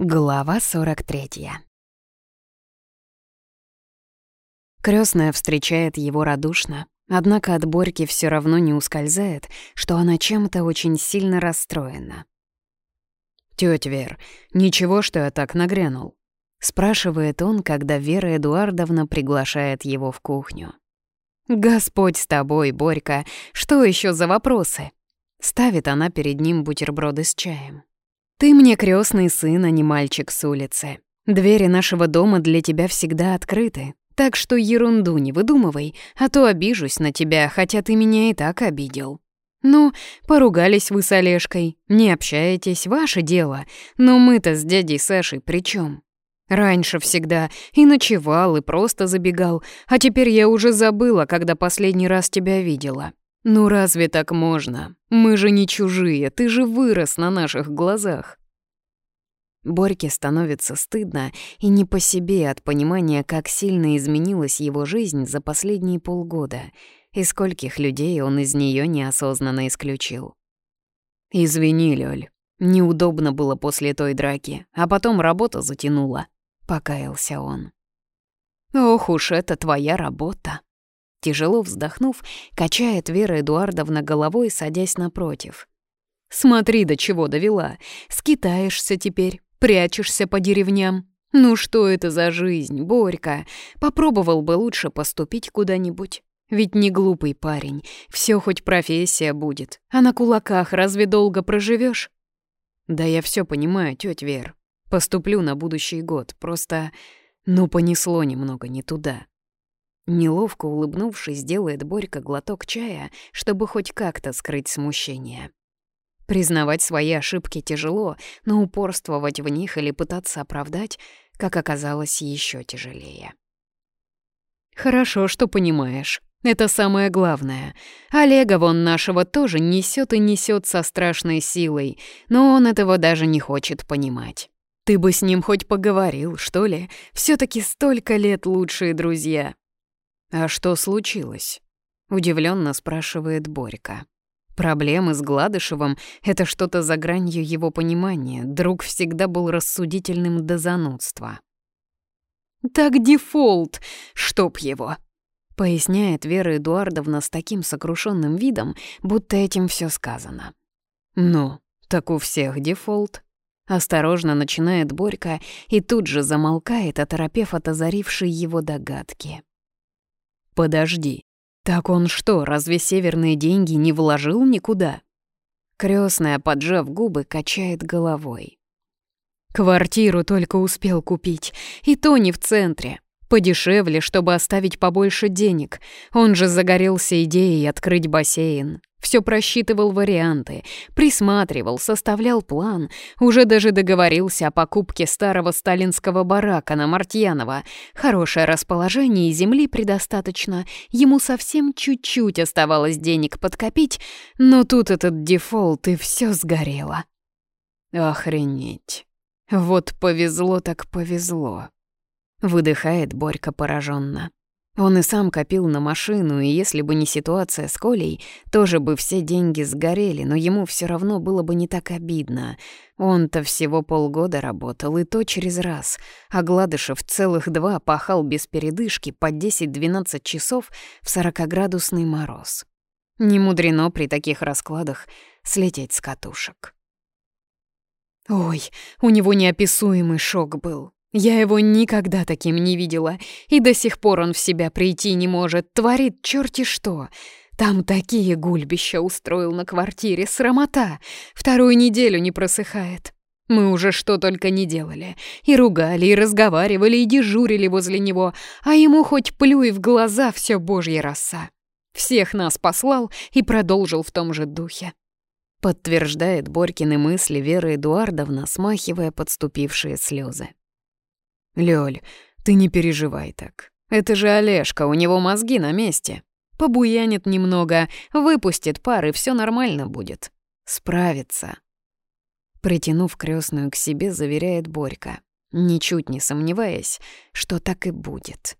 Глава 43 Крёстная встречает его радушно, однако от Борьки всё равно не ускользает, что она чем-то очень сильно расстроена. «Тётя Вер, ничего, что я так нагрянул?» — спрашивает он, когда Вера Эдуардовна приглашает его в кухню. «Господь с тобой, Борька, что ещё за вопросы?» Ставит она перед ним бутерброды с чаем. Ты мне крестный сын, а не мальчик с улицы. Двери нашего дома для тебя всегда открыты. Так что ерунду не выдумывай, а то обижусь на тебя, хотя ты меня и так обидел. Ну, поругались вы с Олежкой, не общаетесь, ваше дело. Но мы-то с дядей Сашей при чем? Раньше всегда и ночевал, и просто забегал, а теперь я уже забыла, когда последний раз тебя видела. «Ну разве так можно? Мы же не чужие, ты же вырос на наших глазах». Борьке становится стыдно и не по себе от понимания, как сильно изменилась его жизнь за последние полгода и скольких людей он из нее неосознанно исключил. «Извини, Лёль, неудобно было после той драки, а потом работа затянула», — покаялся он. «Ох уж это твоя работа!» Тяжело вздохнув, качает Вера Эдуардовна головой, садясь напротив. «Смотри, до чего довела. Скитаешься теперь, прячешься по деревням. Ну что это за жизнь, Борька? Попробовал бы лучше поступить куда-нибудь. Ведь не глупый парень, все хоть профессия будет. А на кулаках разве долго проживешь? Да я все понимаю, тетя Вер. Поступлю на будущий год, просто... Ну, понесло немного не туда. Неловко улыбнувшись, делает Борька глоток чая, чтобы хоть как-то скрыть смущение. Признавать свои ошибки тяжело, но упорствовать в них или пытаться оправдать, как оказалось, еще тяжелее. «Хорошо, что понимаешь. Это самое главное. Олега вон нашего тоже несет и несет со страшной силой, но он этого даже не хочет понимать. Ты бы с ним хоть поговорил, что ли? все таки столько лет лучшие друзья. «А что случилось?» — удивленно спрашивает Борька. Проблемы с Гладышевым — это что-то за гранью его понимания. Друг всегда был рассудительным до занудства. «Так дефолт, чтоб его!» — поясняет Вера Эдуардовна с таким сокрушенным видом, будто этим все сказано. «Ну, так у всех дефолт», Осторожно начинает Борька и тут же замолкает, оторопев от озарившей его догадки. Подожди. Так он что, разве северные деньги не вложил никуда? Крестная, поджав губы, качает головой. Квартиру только успел купить, и то не в центре. Подешевле, чтобы оставить побольше денег. Он же загорелся идеей открыть бассейн. Все просчитывал варианты, присматривал, составлял план, уже даже договорился о покупке старого сталинского барака на Мартьянова. Хорошее расположение и земли предостаточно, ему совсем чуть-чуть оставалось денег подкопить, но тут этот дефолт и все сгорело. Охренеть. Вот повезло так повезло. Выдыхает Борька пораженно. Он и сам копил на машину, и если бы не ситуация с Колей, тоже бы все деньги сгорели, но ему все равно было бы не так обидно. Он-то всего полгода работал, и то через раз, а Гладышев целых два пахал без передышки по 10-12 часов в сорокоградусный мороз. Не мудрено при таких раскладах слететь с катушек. Ой, у него неописуемый шок был. Я его никогда таким не видела, и до сих пор он в себя прийти не может, творит черти что. Там такие гульбища устроил на квартире, срамота. Вторую неделю не просыхает. Мы уже что только не делали. И ругали, и разговаривали, и дежурили возле него, а ему хоть плюй в глаза все божья роса. Всех нас послал и продолжил в том же духе. Подтверждает Борькины мысли Вера Эдуардовна, смахивая подступившие слезы. «Лёль, ты не переживай так. Это же Олежка, у него мозги на месте. Побуянит немного, выпустит пар, и всё нормально будет. Справится». Притянув крестную к себе, заверяет Борька, ничуть не сомневаясь, что так и будет.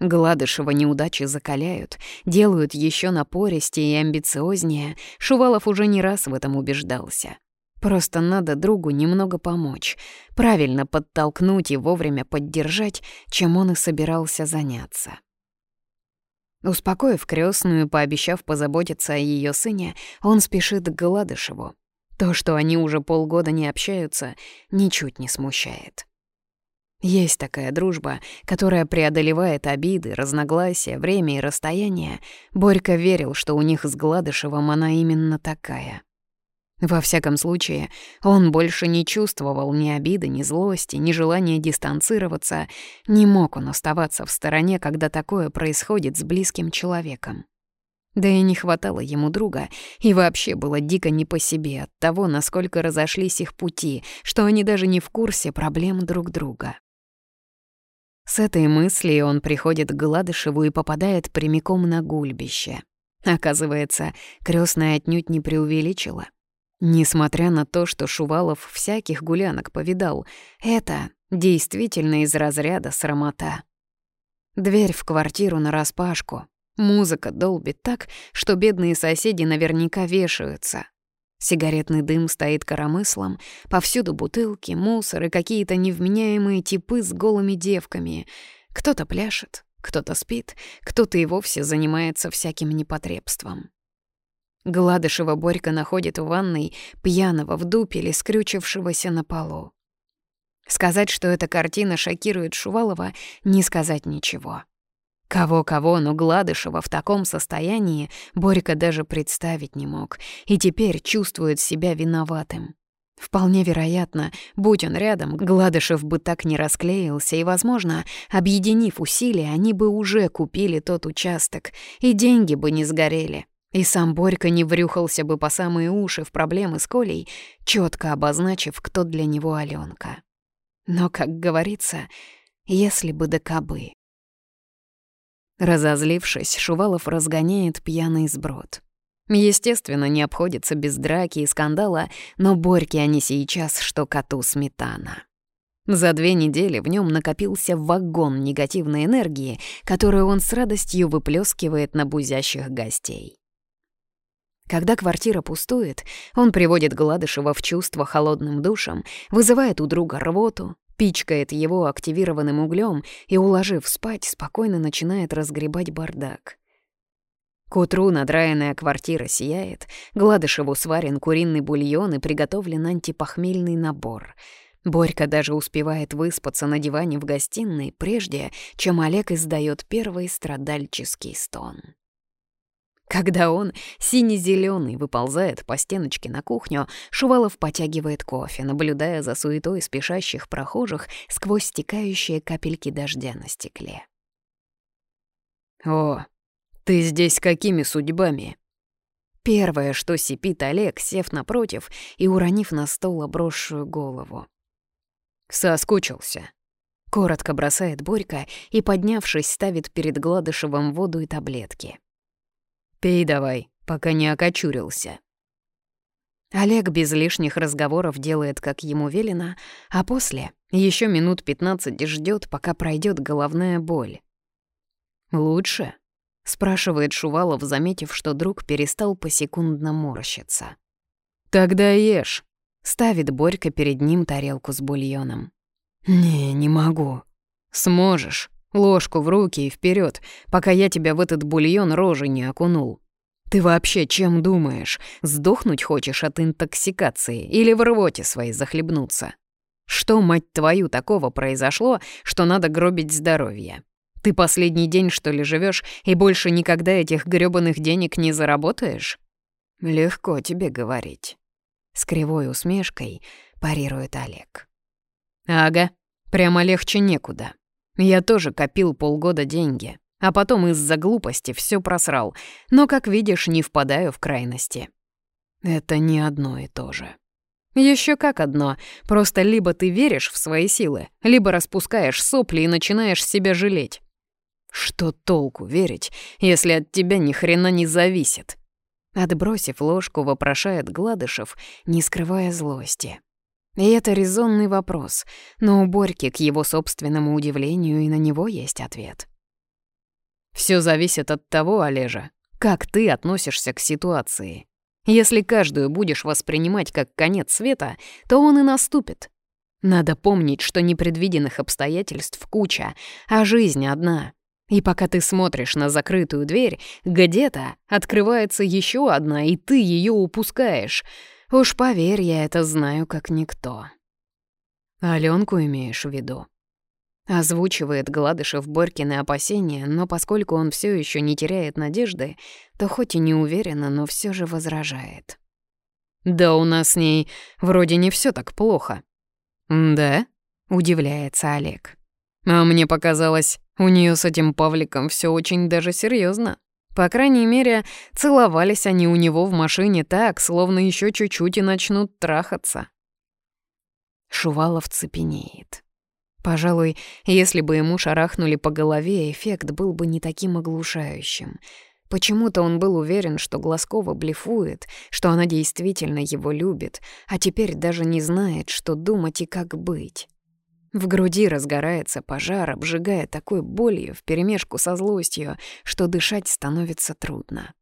Гладышева неудачи закаляют, делают еще напористее и амбициознее. Шувалов уже не раз в этом убеждался. Просто надо другу немного помочь, правильно подтолкнуть и вовремя поддержать, чем он и собирался заняться. Успокоив крестную, пообещав позаботиться о ее сыне, он спешит к Гладышеву. То, что они уже полгода не общаются, ничуть не смущает. Есть такая дружба, которая преодолевает обиды, разногласия, время и расстояние. Борька верил, что у них с Гладышевым она именно такая. Во всяком случае, он больше не чувствовал ни обиды, ни злости, ни желания дистанцироваться. Не мог он оставаться в стороне, когда такое происходит с близким человеком. Да и не хватало ему друга, и вообще было дико не по себе от того, насколько разошлись их пути, что они даже не в курсе проблем друг друга. С этой мыслью он приходит к Гладышеву и попадает прямиком на гульбище. Оказывается, крестная отнюдь не преувеличила. Несмотря на то, что Шувалов всяких гулянок повидал, это действительно из разряда срамота. Дверь в квартиру нараспашку. Музыка долбит так, что бедные соседи наверняка вешаются. Сигаретный дым стоит коромыслом, повсюду бутылки, мусор и какие-то невменяемые типы с голыми девками. Кто-то пляшет, кто-то спит, кто-то и вовсе занимается всяким непотребством. Гладышева Борька находит в ванной пьяного в дупеле, скрючившегося на полу. Сказать, что эта картина шокирует Шувалова, не сказать ничего. Кого-кого, но Гладышева в таком состоянии Борька даже представить не мог, и теперь чувствует себя виноватым. Вполне вероятно, будь он рядом, Гладышев бы так не расклеился, и, возможно, объединив усилия, они бы уже купили тот участок, и деньги бы не сгорели. И сам Борька не врюхался бы по самые уши в проблемы с Колей, четко обозначив, кто для него Алёнка. Но, как говорится, если бы да кабы. Разозлившись, Шувалов разгоняет пьяный сброд. Естественно, не обходится без драки и скандала, но Борьке они сейчас, что коту сметана. За две недели в нем накопился вагон негативной энергии, которую он с радостью выплескивает на бузящих гостей. Когда квартира пустует, он приводит Гладышева в чувство холодным душем, вызывает у друга рвоту, пичкает его активированным углем и, уложив спать, спокойно начинает разгребать бардак. К утру надраенная квартира сияет, Гладышеву сварен куриный бульон и приготовлен антипохмельный набор. Борька даже успевает выспаться на диване в гостиной, прежде чем Олег издает первый страдальческий стон. Когда он, сине-зелёный, выползает по стеночке на кухню, Шувалов потягивает кофе, наблюдая за суетой спешащих прохожих сквозь стекающие капельки дождя на стекле. «О, ты здесь какими судьбами?» Первое, что сипит Олег, сев напротив и уронив на стол обросшую голову. «Соскучился», — коротко бросает Борька и, поднявшись, ставит перед Гладышевым воду и таблетки. Пей давай, пока не окочурился». Олег без лишних разговоров делает, как ему велено, а после еще минут пятнадцать ждет, пока пройдет головная боль. «Лучше?» — спрашивает Шувалов, заметив, что друг перестал посекундно морщиться. «Тогда ешь», — ставит Борька перед ним тарелку с бульоном. «Не, не могу». «Сможешь. Ложку в руки и вперед, пока я тебя в этот бульон рожи не окунул. Ты вообще чем думаешь? Сдохнуть хочешь от интоксикации или в рвоте своей захлебнуться? Что, мать твою, такого произошло, что надо гробить здоровье? Ты последний день, что ли, живешь и больше никогда этих грёбаных денег не заработаешь? Легко тебе говорить. С кривой усмешкой парирует Олег. Ага, прямо легче некуда. Я тоже копил полгода деньги, а потом из-за глупости все просрал, но, как видишь, не впадаю в крайности. Это не одно и то же. Еще как одно, просто либо ты веришь в свои силы, либо распускаешь сопли и начинаешь себя жалеть. Что толку верить, если от тебя ни хрена не зависит? Отбросив ложку, вопрошает Гладышев, не скрывая злости. И это резонный вопрос, но у Борьки, к его собственному удивлению, и на него есть ответ. Все зависит от того, Олежа, как ты относишься к ситуации. Если каждую будешь воспринимать как конец света, то он и наступит. Надо помнить, что непредвиденных обстоятельств куча, а жизнь одна. И пока ты смотришь на закрытую дверь, где-то открывается еще одна, и ты ее упускаешь. Уж поверь, я это знаю как никто. Аленку имеешь в виду? Озвучивает Гладышев Борькины опасения, но поскольку он все еще не теряет надежды, то хоть и не уверенно, но все же возражает. «Да у нас с ней вроде не все так плохо». «Да?» — удивляется Олег. «А мне показалось, у нее с этим Павликом все очень даже серьезно. По крайней мере, целовались они у него в машине так, словно еще чуть-чуть и начнут трахаться». Шувалов цепенеет. Пожалуй, если бы ему шарахнули по голове, эффект был бы не таким оглушающим. Почему-то он был уверен, что Глазкова блефует, что она действительно его любит, а теперь даже не знает, что думать и как быть. В груди разгорается пожар, обжигая такой болью вперемешку со злостью, что дышать становится трудно.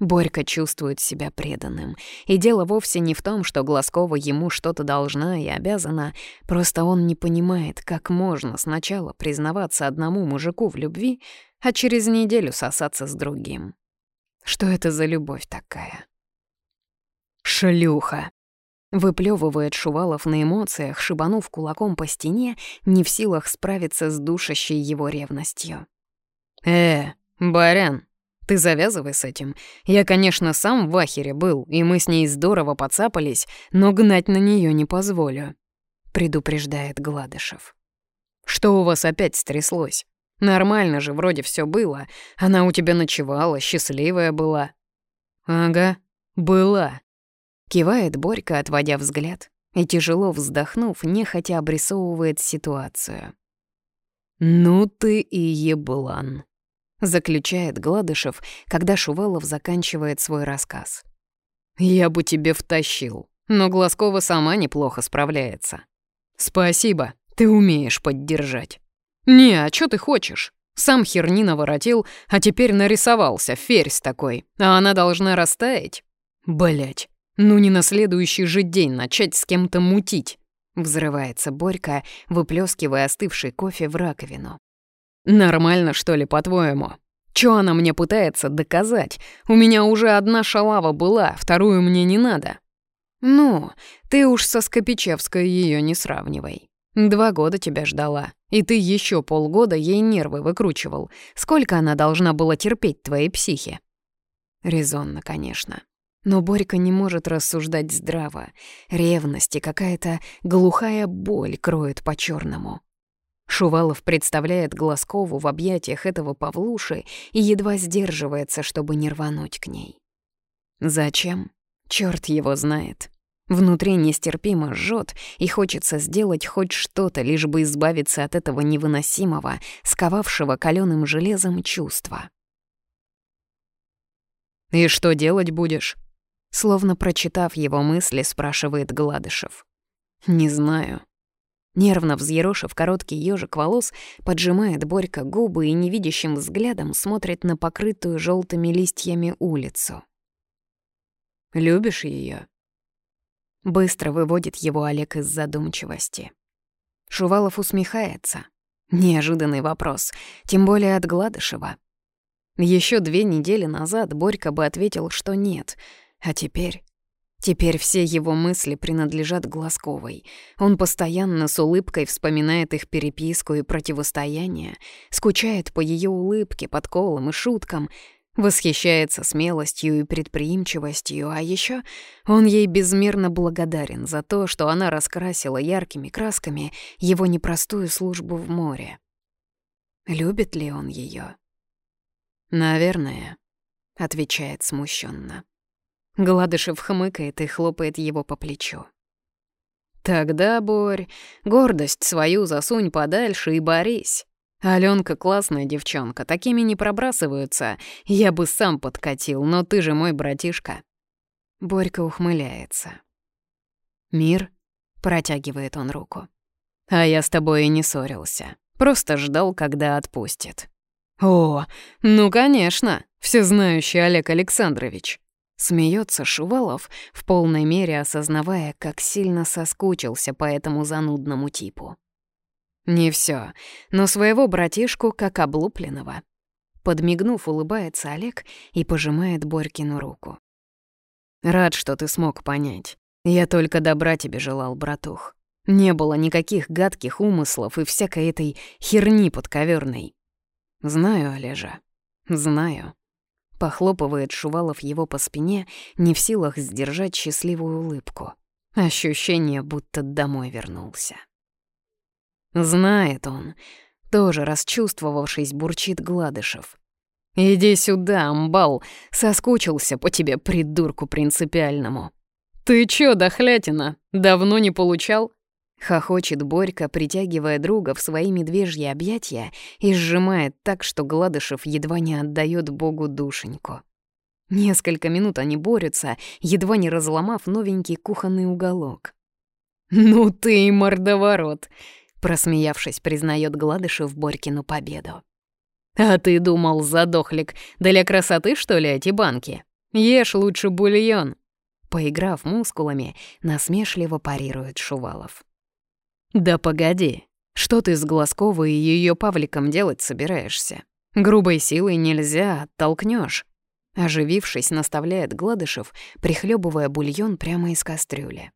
Борька чувствует себя преданным. И дело вовсе не в том, что Глазкова ему что-то должна и обязана, просто он не понимает, как можно сначала признаваться одному мужику в любви, а через неделю сосаться с другим. Что это за любовь такая? «Шлюха!» — выплёвывает Шувалов на эмоциях, шибанув кулаком по стене, не в силах справиться с душащей его ревностью. «Э, барян, ты завязывай с этим. Я, конечно, сам в ахере был, и мы с ней здорово поцапались, но гнать на нее не позволю», — предупреждает Гладышев. «Что у вас опять стряслось? Нормально же вроде все было. Она у тебя ночевала, счастливая была». «Ага, была», — кивает Борька, отводя взгляд, и, тяжело вздохнув, нехотя обрисовывает ситуацию. «Ну ты и еблан», заключает Гладышев, когда Шувалов заканчивает свой рассказ. «Я бы тебе втащил, но Глазкова сама неплохо справляется. Спасибо, ты умеешь поддержать. Не, а чё ты хочешь? Сам херни наворотил, а теперь нарисовался, ферзь такой, а она должна растаять? Блять, ну не на следующий же день начать с кем-то мутить». Взрывается Борька, выплескивая остывший кофе в раковину. Нормально, что ли, по-твоему? Чё она мне пытается доказать? У меня уже одна шалава была, вторую мне не надо. Ну, ты уж со Скопичевской её не сравнивай. Два года тебя ждала, и ты ещё полгода ей нервы выкручивал. Сколько она должна была терпеть твоей психи? Резонно, конечно. Но Борька не может рассуждать здраво. Ревность и какая-то глухая боль кроет по черному Шувалов представляет Глазкову в объятиях этого Павлуши и едва сдерживается, чтобы не рвануть к ней. Зачем? Черт его знает. Внутри нестерпимо жжет, и хочется сделать хоть что-то, лишь бы избавиться от этого невыносимого, сковавшего каленым железом чувства. «И что делать будешь?» Словно прочитав его мысли, спрашивает Гладышев. «Не знаю», Нервно взъерошив короткий ёжик волос, поджимает Борька губы и невидящим взглядом смотрит на покрытую желтыми листьями улицу. «Любишь ее? Быстро выводит его Олег из задумчивости. Шувалов усмехается. Неожиданный вопрос, тем более от Гладышева. Еще две недели назад Борька бы ответил, что нет, а теперь... Теперь все его мысли принадлежат Глазковой. Он постоянно с улыбкой вспоминает их переписку и противостояние, скучает по ее улыбке, подколам и шуткам, восхищается смелостью и предприимчивостью, а еще он ей безмерно благодарен за то, что она раскрасила яркими красками его непростую службу в море. Любит ли он ее? «Наверное», — отвечает смущенно. Гладышев хмыкает и хлопает его по плечу. «Тогда, Борь, гордость свою засунь подальше и борись. Алёнка классная девчонка, такими не пробрасываются. Я бы сам подкатил, но ты же мой братишка». Борька ухмыляется. «Мир?» — протягивает он руку. «А я с тобой и не ссорился. Просто ждал, когда отпустит». «О, ну, конечно, всезнающий Олег Александрович. Смеется Шувалов, в полной мере осознавая, как сильно соскучился по этому занудному типу. Не все, но своего братишку как облупленного. Подмигнув, улыбается Олег и пожимает Борькину руку. «Рад, что ты смог понять. Я только добра тебе желал, братух. Не было никаких гадких умыслов и всякой этой херни подковерной. Знаю, Олежа, знаю. Похлопывает Шувалов его по спине, не в силах сдержать счастливую улыбку. Ощущение, будто домой вернулся. Знает он, тоже расчувствовавшись, бурчит Гладышев. «Иди сюда, амбал, соскучился по тебе, придурку принципиальному». «Ты чё, дохлятина, давно не получал?» Хохочет Борька, притягивая друга в свои медвежьи объятия и сжимает так, что Гладышев едва не отдает Богу душеньку. Несколько минут они борются, едва не разломав новенький кухонный уголок. «Ну ты и мордоворот!» — просмеявшись, признает Гладышев Борькину победу. «А ты думал, задохлик, для красоты, что ли, эти банки? Ешь лучше бульон!» Поиграв мускулами, насмешливо парирует Шувалов. «Да погоди, что ты с Глазковой и ее Павликом делать собираешься? Грубой силой нельзя, оттолкнешь. Оживившись, наставляет Гладышев, прихлебывая бульон прямо из кастрюли.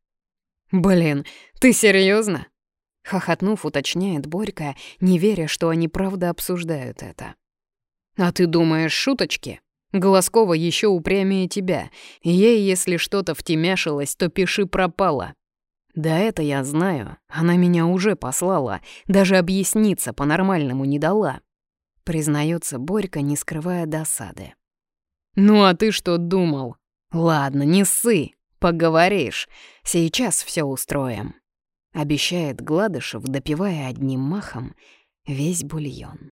«Блин, ты серьезно? Хохотнув, уточняет Борька, не веря, что они правда обсуждают это. «А ты думаешь, шуточки? Глазкова еще упрямее тебя. Ей, если что-то втемяшилось, то пиши пропало. Да это я знаю. Она меня уже послала, даже объясниться по-нормальному не дала. Признается Борька, не скрывая досады. Ну а ты что думал? Ладно, не ссы, поговоришь. Сейчас все устроим. Обещает Гладышев, допивая одним махом весь бульон.